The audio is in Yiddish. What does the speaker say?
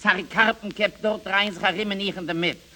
Zari Karpen kept dort rein, sich arimmen ich in der Mitte.